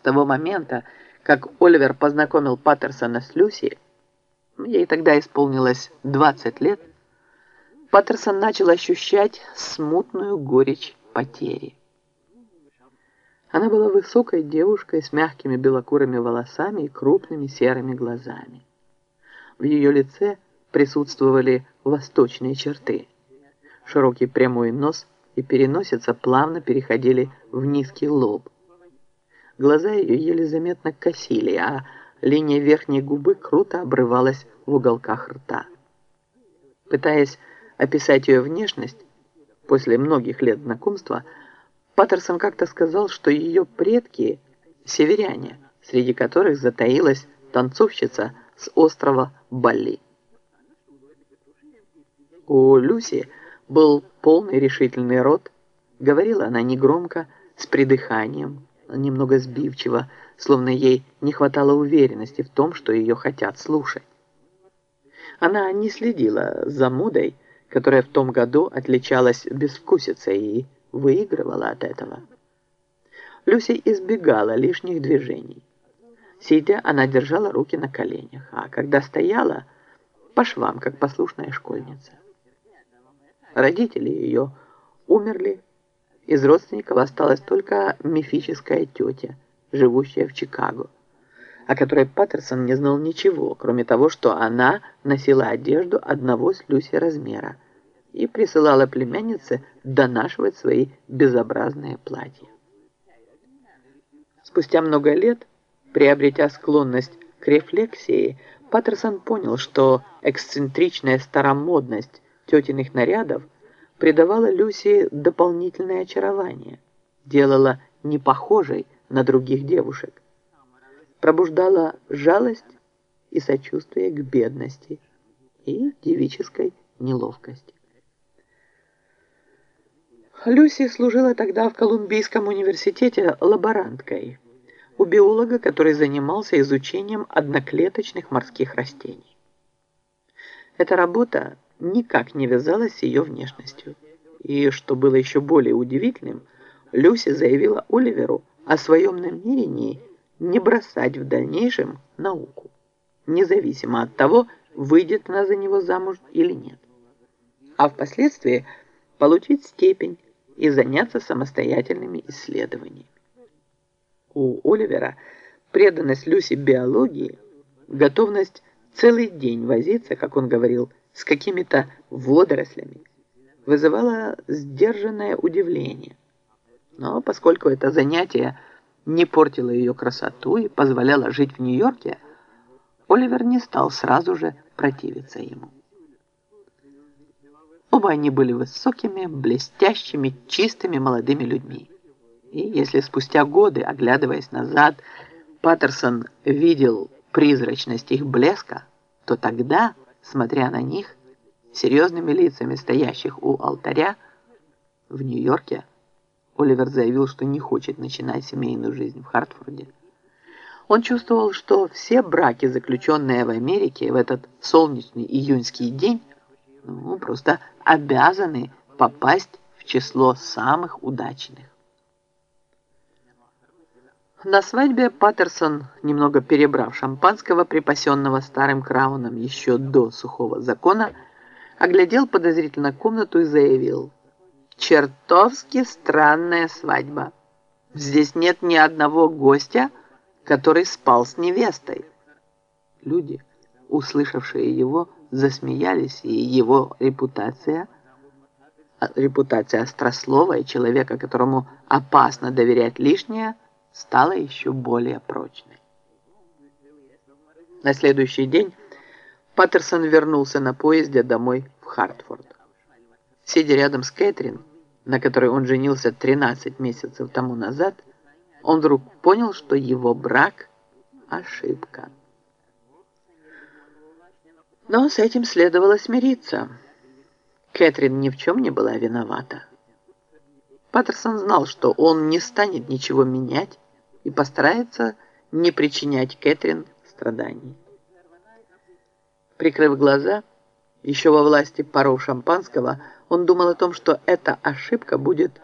С того момента, как Оливер познакомил Паттерсона с Люси, ей тогда исполнилось 20 лет, Паттерсон начал ощущать смутную горечь потери. Она была высокой девушкой с мягкими белокурыми волосами и крупными серыми глазами. В ее лице присутствовали восточные черты. Широкий прямой нос и переносица плавно переходили в низкий лоб. Глаза ее еле заметно косили, а линия верхней губы круто обрывалась в уголках рта. Пытаясь описать ее внешность, после многих лет знакомства, Паттерсон как-то сказал, что ее предки – северяне, среди которых затаилась танцовщица с острова Балли. У Люси был полный решительный рот, говорила она негромко, с придыханием, немного сбивчиво, словно ей не хватало уверенности в том, что ее хотят слушать. Она не следила за модой, которая в том году отличалась безвкусицей и выигрывала от этого. Люси избегала лишних движений. Сидя, она держала руки на коленях, а когда стояла, по швам, как послушная школьница. Родители ее умерли, из родственников осталась только мифическая тетя, живущая в Чикаго, о которой Паттерсон не знал ничего, кроме того, что она носила одежду одного с Люси размера и присылала племяннице донашивать свои безобразные платья. Спустя много лет, приобретя склонность к рефлексии, Паттерсон понял, что эксцентричная старомодность тетиных нарядов придавала Люси дополнительное очарование, делала непохожей на других девушек, пробуждала жалость и сочувствие к бедности и девической неловкости. Люси служила тогда в Колумбийском университете лаборанткой у биолога, который занимался изучением одноклеточных морских растений. Эта работа никак не вязалась с ее внешностью. И, что было еще более удивительным, Люси заявила Оливеру о своем намерении не бросать в дальнейшем науку, независимо от того, выйдет она за него замуж или нет, а впоследствии получить степень и заняться самостоятельными исследованиями. У Оливера преданность Люси биологии, готовность целый день возиться, как он говорил, с какими-то водорослями, вызывала сдержанное удивление. Но поскольку это занятие не портило ее красоту и позволяло жить в Нью-Йорке, Оливер не стал сразу же противиться ему. Оба они были высокими, блестящими, чистыми молодыми людьми. И если спустя годы, оглядываясь назад, Паттерсон видел призрачность их блеска, то тогда, смотря на них, серьезными лицами стоящих у алтаря, в Нью-Йорке, Оливер заявил, что не хочет начинать семейную жизнь в Хартфорде. Он чувствовал, что все браки, заключенные в Америке в этот солнечный июньский день, ну, просто обязаны попасть в число самых удачных. На свадьбе Паттерсон, немного перебрав шампанского, припасенного старым крауном еще до сухого закона, оглядел подозрительно комнату и заявил «Чертовски странная свадьба. Здесь нет ни одного гостя, который спал с невестой». Люди, услышавшие его, засмеялись, и его репутация, репутация острослова и человека, которому опасно доверять лишнее, стала еще более прочной. На следующий день Паттерсон вернулся на поезде домой в Хартфорд. Сидя рядом с Кэтрин, на которой он женился 13 месяцев тому назад, он вдруг понял, что его брак – ошибка. Но с этим следовало смириться. Кэтрин ни в чем не была виновата. Паттерсон знал, что он не станет ничего менять и постарается не причинять Кэтрин страданий. Прикрыв глаза, еще во власти паров шампанского, он думал о том, что эта ошибка будет